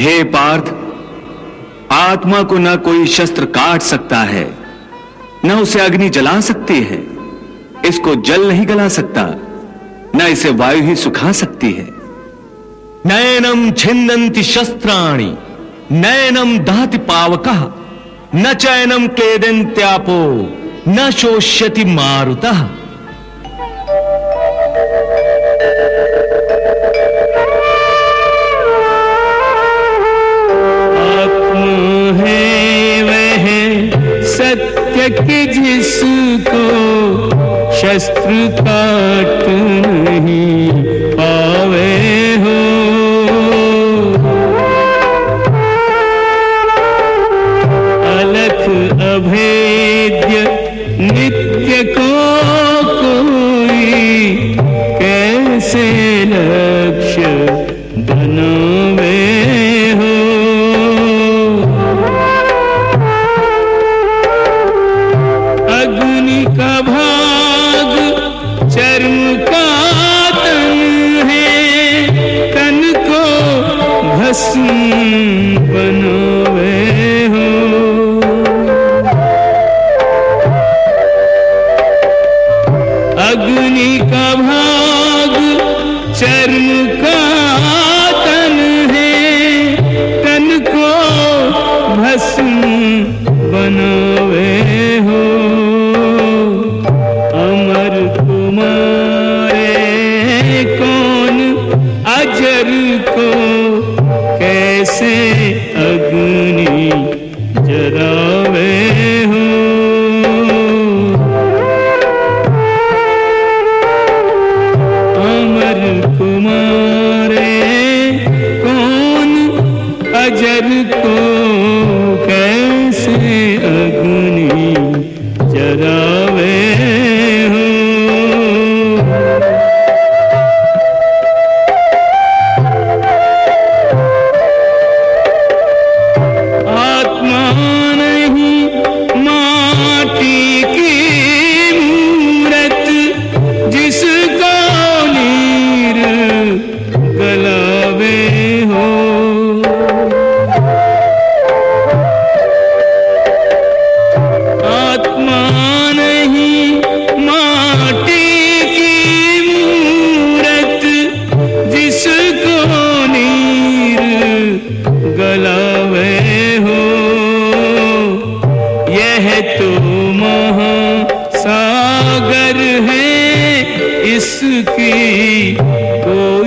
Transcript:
हे पार्थ, आत्मा को न कोई शस्त्र काट सकता है, न उसे अग्नि जला सकती है, इसको जल नहीं गला सकता, न इसे वायु ही सुखा सकती है। नयनम छिंदंति शस्त्राणि नयनम दहति पावक, न चयनम क्लेदंत्यापो न शोष्यति मारुतः। सत्य के जिसको शस्त्र काट नहीं पावे हो। अलख अभेद्य नित्य को कोई कैसे लक्ष्य भस्म बनवे हो। अग्नि का भाग चर्म का तन है। तन को भस्म बनवे हो। अमर तुम्हारे कौन अजर को कैसे अग्नि जरावे हो? कौन अजर को कैसे अग्नि जरावे इसकी कोई